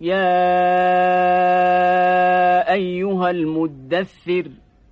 يا أيها المدثر